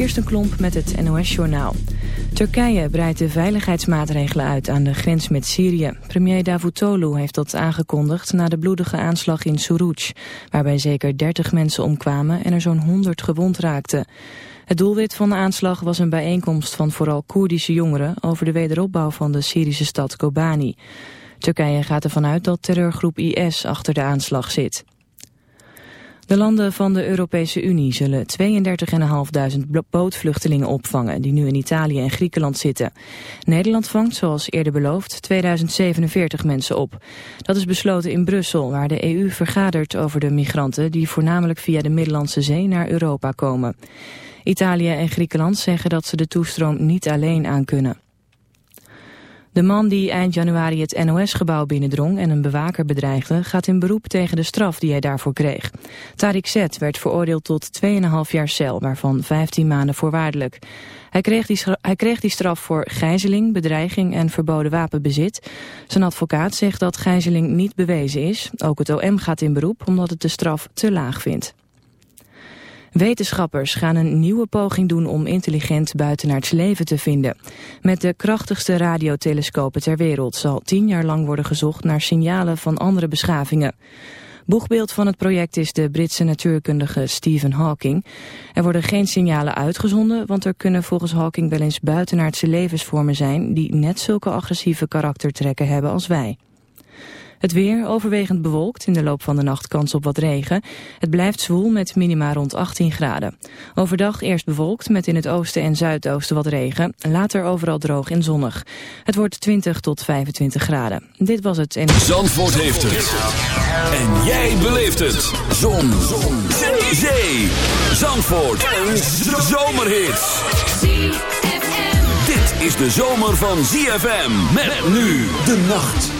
Kirsten Klomp met het NOS-journaal. Turkije breidt de veiligheidsmaatregelen uit aan de grens met Syrië. Premier Davutoglu heeft dat aangekondigd na de bloedige aanslag in Suruc... waarbij zeker 30 mensen omkwamen en er zo'n 100 gewond raakten. Het doelwit van de aanslag was een bijeenkomst van vooral Koerdische jongeren... over de wederopbouw van de Syrische stad Kobani. Turkije gaat ervan uit dat terreurgroep IS achter de aanslag zit. De landen van de Europese Unie zullen 32.500 bootvluchtelingen opvangen die nu in Italië en Griekenland zitten. Nederland vangt, zoals eerder beloofd, 2047 mensen op. Dat is besloten in Brussel, waar de EU vergadert over de migranten die voornamelijk via de Middellandse Zee naar Europa komen. Italië en Griekenland zeggen dat ze de toestroom niet alleen aankunnen. De man die eind januari het NOS-gebouw binnendrong en een bewaker bedreigde... gaat in beroep tegen de straf die hij daarvoor kreeg. Tariq Z werd veroordeeld tot 2,5 jaar cel, waarvan 15 maanden voorwaardelijk. Hij kreeg, die hij kreeg die straf voor gijzeling, bedreiging en verboden wapenbezit. Zijn advocaat zegt dat gijzeling niet bewezen is. Ook het OM gaat in beroep omdat het de straf te laag vindt. Wetenschappers gaan een nieuwe poging doen om intelligent buitenaards leven te vinden. Met de krachtigste radiotelescopen ter wereld zal tien jaar lang worden gezocht naar signalen van andere beschavingen. Boegbeeld van het project is de Britse natuurkundige Stephen Hawking. Er worden geen signalen uitgezonden, want er kunnen volgens Hawking wel eens buitenaardse levensvormen zijn die net zulke agressieve karaktertrekken hebben als wij. Het weer overwegend bewolkt, in de loop van de nacht kans op wat regen. Het blijft zwoel met minima rond 18 graden. Overdag eerst bewolkt met in het oosten en zuidoosten wat regen. Later overal droog en zonnig. Het wordt 20 tot 25 graden. Dit was het. En... Zandvoort heeft het. En jij beleeft het. Zon. Zon. Zee. Zandvoort. Een zomerhit. Dit is de zomer van ZFM. Met nu de nacht.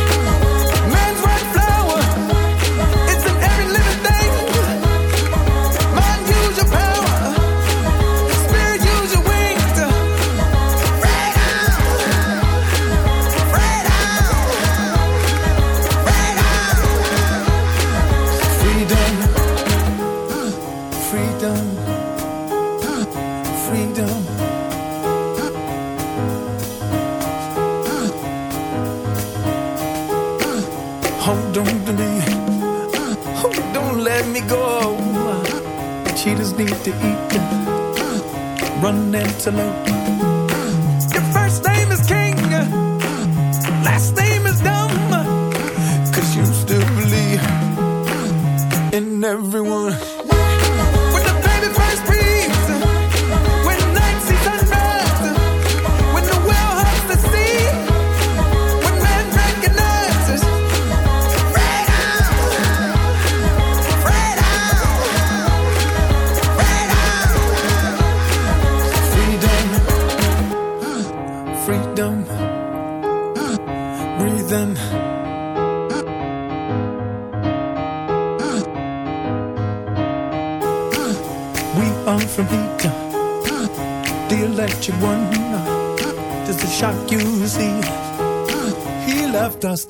to.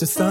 Just sun.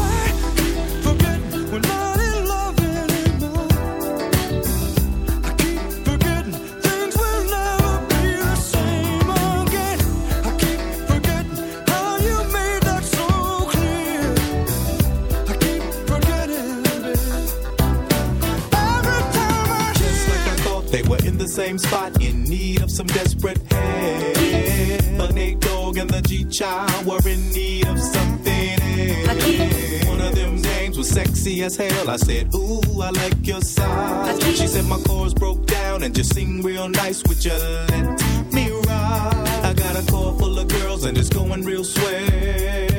sexy as hell. I said, Ooh, I like your size. She said my chords broke down and just sing real nice. Would you let me ride? I got a car full of girls and it's going real swell.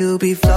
To be flawless.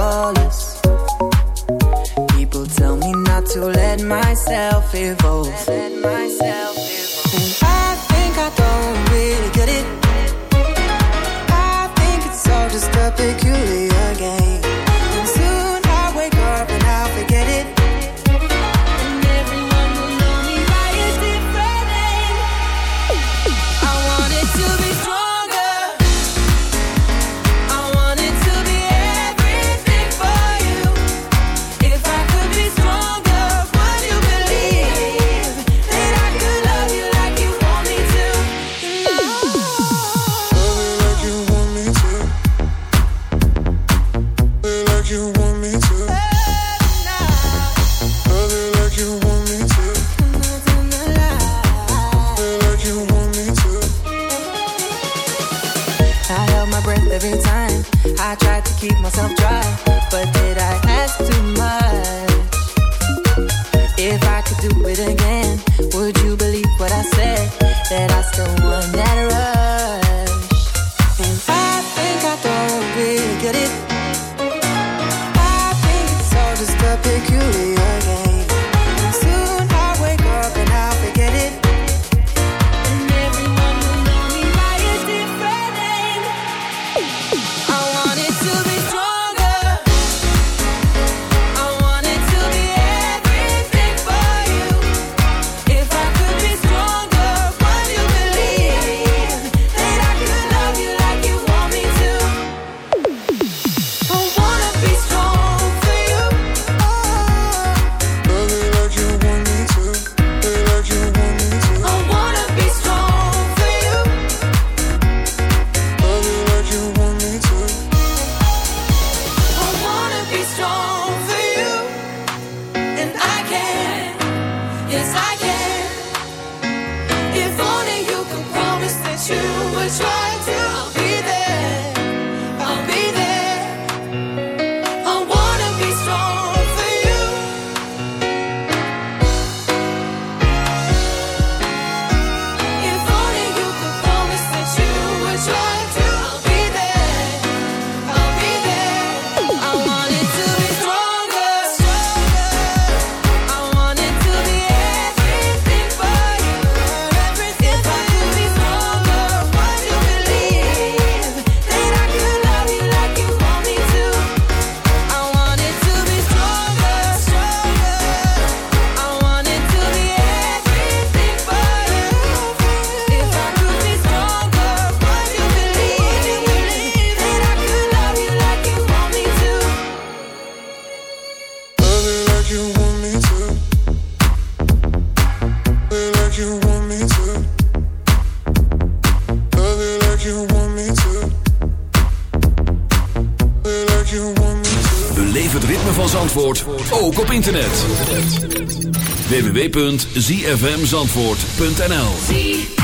www.zfmzandvoort.nl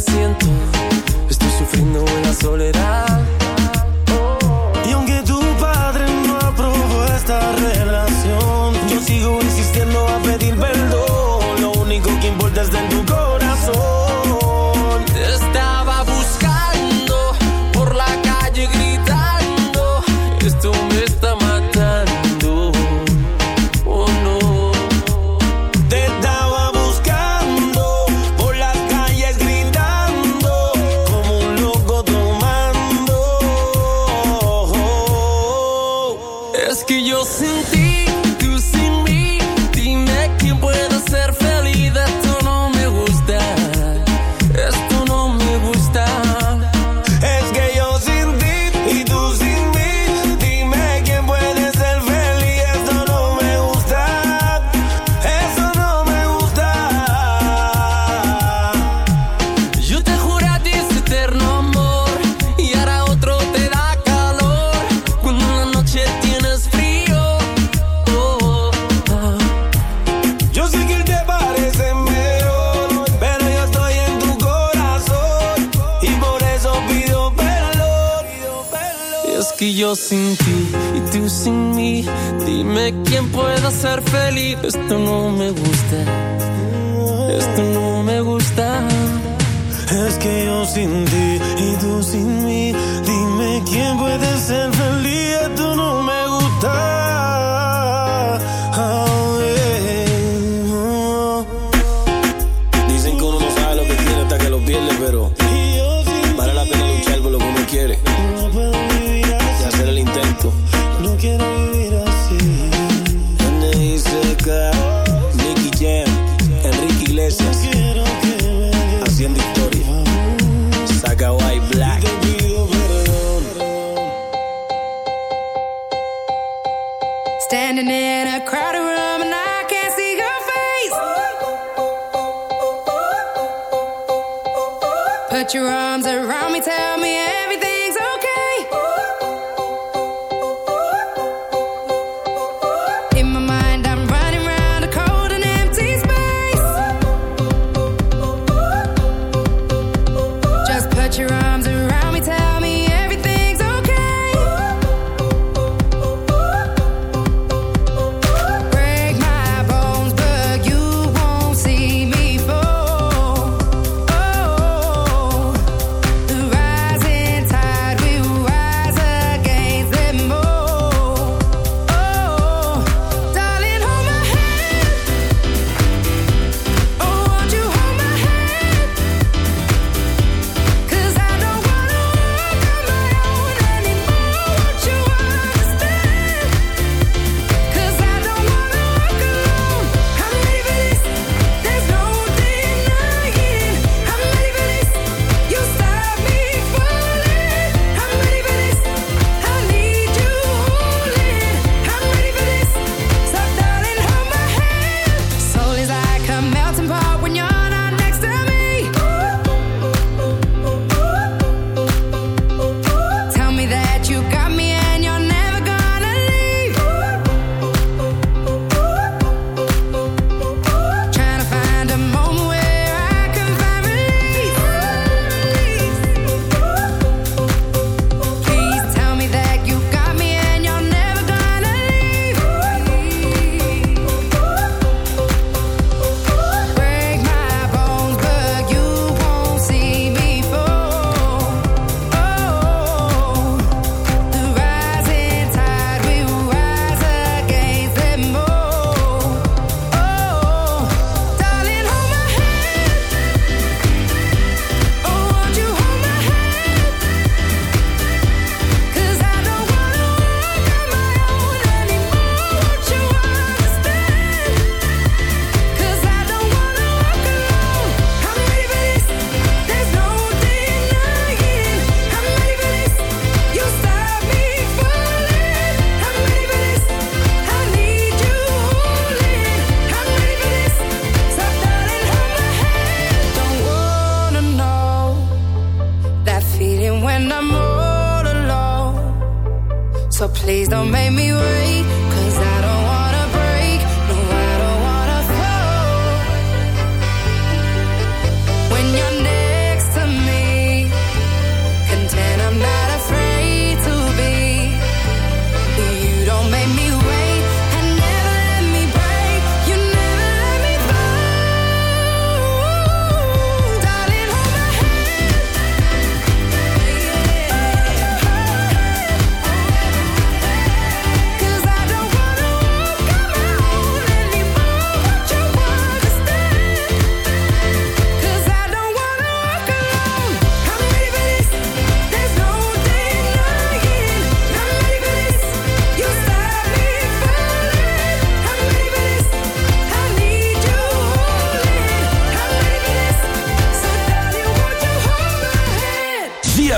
siento. Estoy sufriendo en la soledad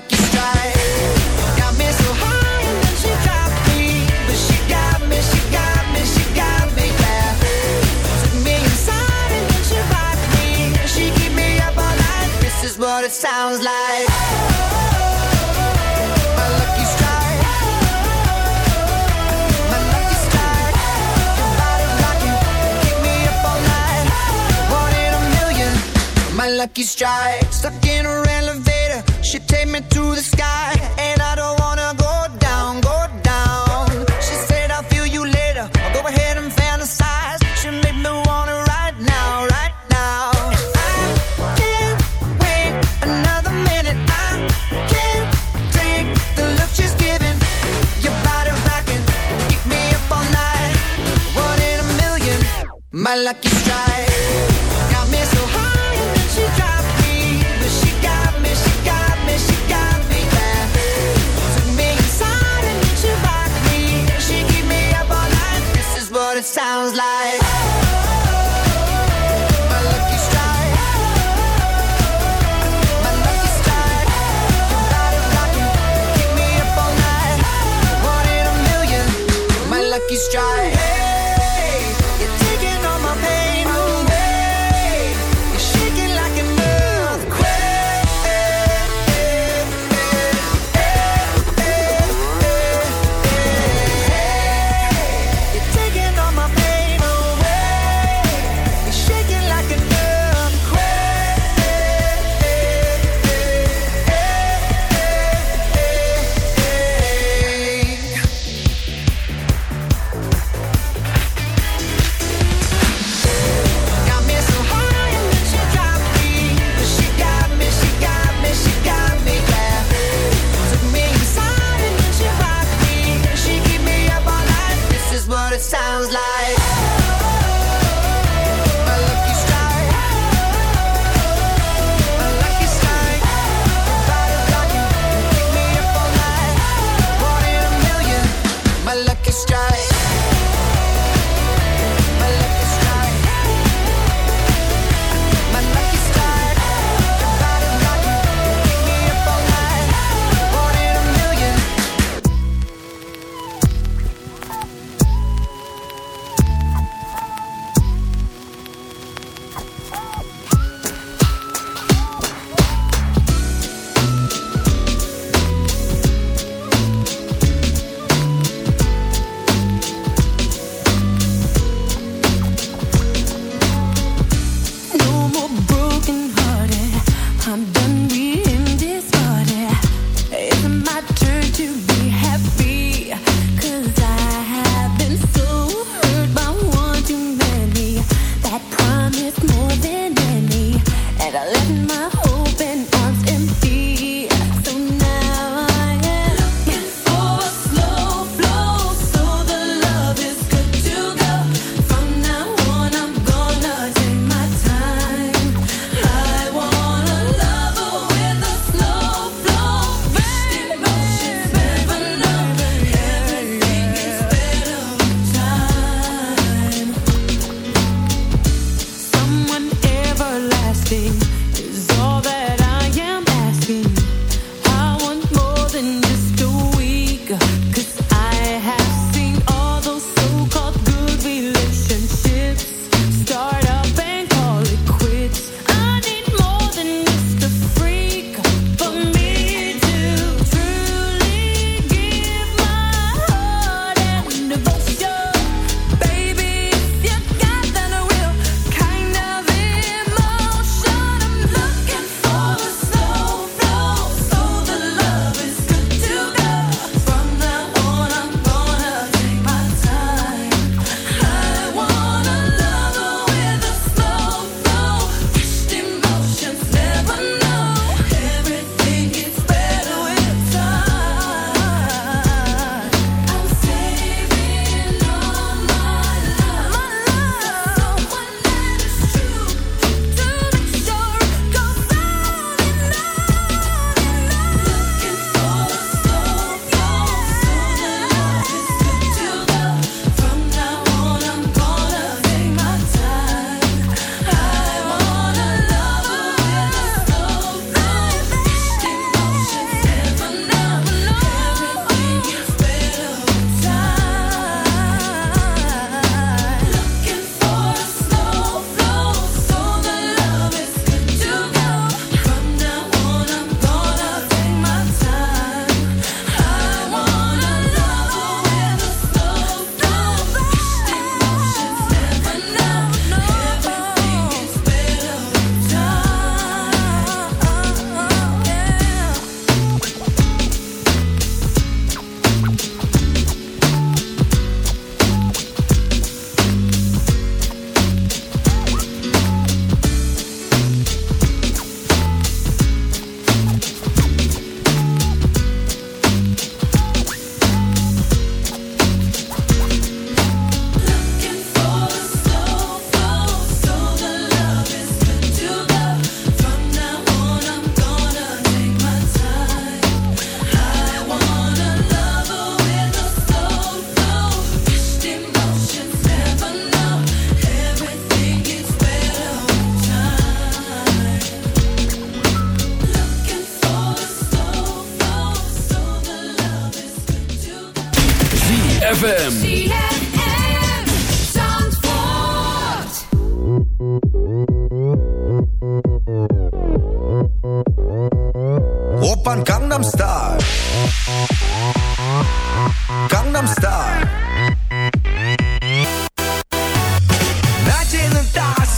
Lucky strike got me so high and then she dropped me, but she got me, she got me, she got me. Took me inside and then she rocked me, she keep me up all night. This is what it sounds like. My lucky strike, my lucky strike. Your body rocking, keep me up all night. One in a million, my lucky strike.